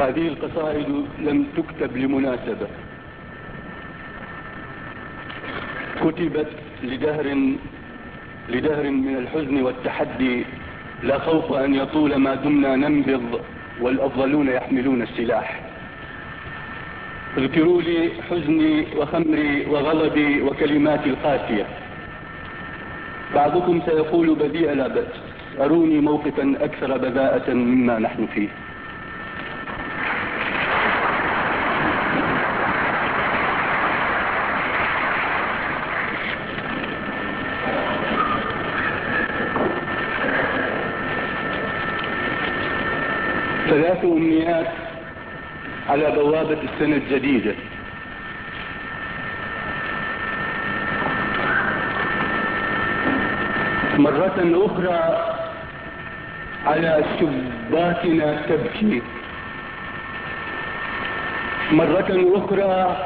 هذه القصائد لم تكتب لمناسبة. كتبت لدهر لدهر من الحزن والتحدي لا خوف أن يطول ما دمنا ننبض والأفضلون يحملون السلاح. اذكروا لي حزني وخمري وغضبي وكلماتي القاسية. بعضكم سيقول بديع لا بأس. أروني موقفا أكثر بذاءة مما نحن فيه. ثلاث أمنيات على بوابة السنة الجديدة. مرة أخرى على شباكنا تبكي. مرة أخرى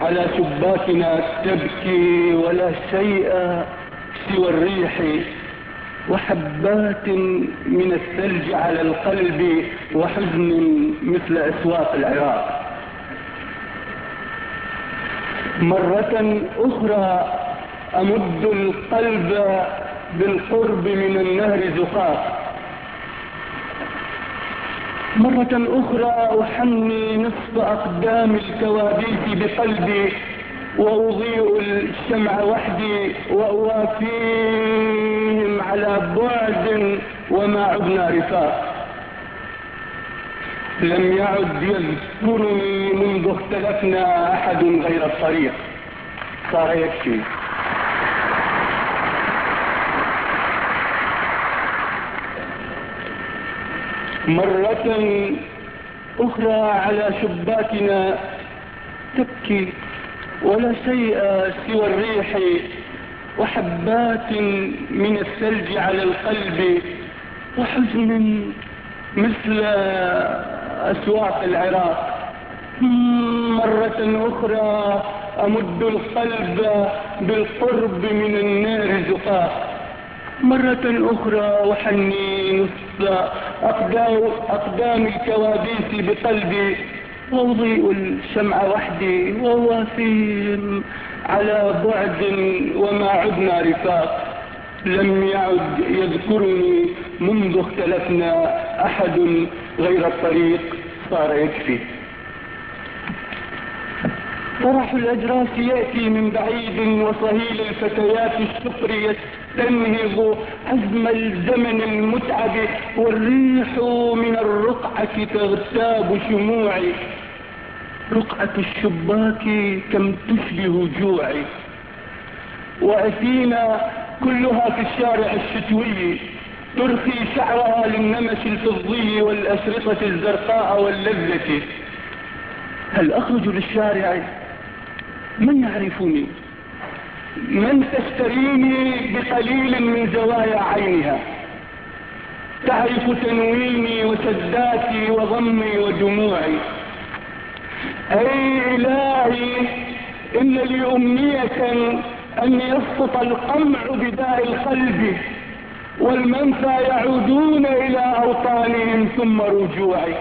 على شباكنا تبكي ولا شيء سوى الريح. وحبات من الثلج على القلب وحزن مثل أسواق العراق. مرة أخرى أمد القلب بالقرب من النهر زقاق. مرة أخرى أحني نصف أقدام الكوابيس بقلبي وأضيء الشمع وحدي وأوافيهم على بعد وما عدنا رفاق. لم يعد يذكرني منذ اختلفنا أحد غير الطريق. صار يكفي. مرة أخرى على شباكنا تبكي. ولا شيء سوى الريح وحبات من الثلج على القلب وحزن مثل أسواق العراق. مرة أخرى أمد القلب بالقرب من النار زقاق. مرة أخرى وحني نصف أقدام الكوابيس بقلبي. وأضيء الشمع وحدي وهو على بعد وما عدنا رفاق. لم يعد يذكرني منذ اختلفنا أحد غير الطريق صار يكفي. طرح الأجراس يأتي من بعيد وصهيل الفتيات الشقر يستنهض عزم الزمن المتعب والريح من الرقعة تغتاب شموعي. رقعة الشباك كم تشبه جوعي. وأثينا كلها في الشارع الشتوي. ترخي شعرها للنمش الفضي والأشرطة الزرقاء واللذة. هل أخرج للشارع؟ من يعرفني؟ من تشتريني بقليل من زوايا عينها؟ تعرف تنويني وسداتي وضمي ودموعي. أي إلهي إن لي أمنية أن يسقط القمع بداء القلب والمنفى يعودون إلى أوطانهم ثم رجوعي.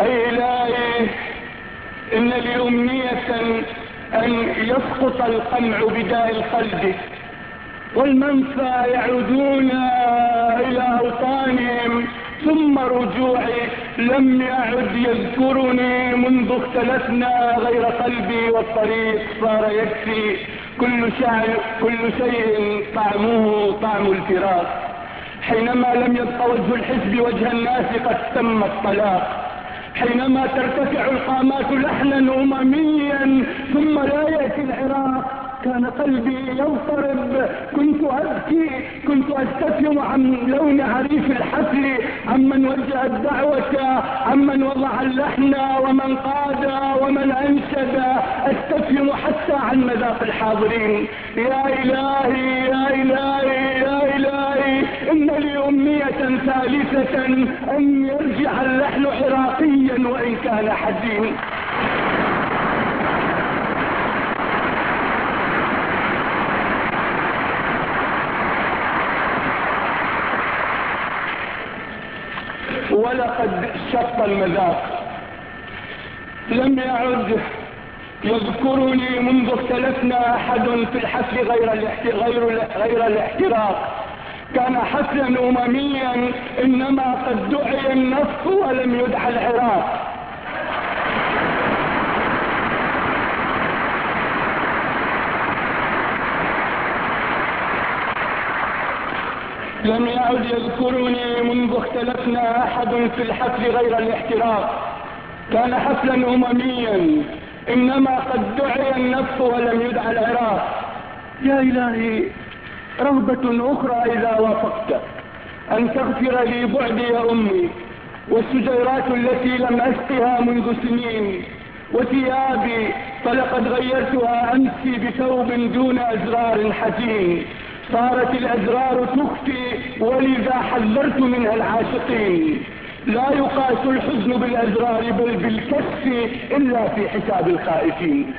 أي إلهي إن لي أمنية أن يسقط القمع بداء القلب. والمنفى يعودون إلى أوطانهم ثم رجوعي لم يعد يذكرني منذ اختلفنا غير قلبي والطريق صار يكفي. كل شيء, كل شيء طعمه طعم الفراق. حينما لم يبق وجه الحزب وجه الناس قد تم الطلاق. حينما ترتفع القامات لحنا أمميا ثم لا يأتي العراق. كان قلبي يضطرب كنت أبكي كنت أستفهم عن لون عريف الحفل عمن وجه الدعوة عمن وضع اللحن ومن قاد ومن أنشد. أستفهم حتى عن مذاق الحاضرين. يا إلهي يا إلهي يا إلهي إن لي أمنية ثالثة أن يرجع اللحن عراقيا وإن كان حزين. شط المذاق. لم يعد يذكرني منذ اختلفنا أحد في الحفل غير غير غير الاحتراق. كان حفلا أمميا إنما قد دعي النص ولم يدعى العراق. لم يعد يذكرني منذ اختلفنا أحد في الحفل غير الاحتراق. كان حفلا امميا إنما قد دعي النص ولم يدعى العراق. يا إلهي رغبة أخرى إذا وافقت. أن تغفر لي بعدي يا أمي والسجيرات التي لم أسقها منذ سنين وثيابي فلقد غيرتها أمسي بثوب دون أزرار حزين. صارت الأزرار تخفي ولذا حذرت منها العاشقين. لا يقاس الحزن بالأزرار بل بالكف إلا في حساب الخائفين.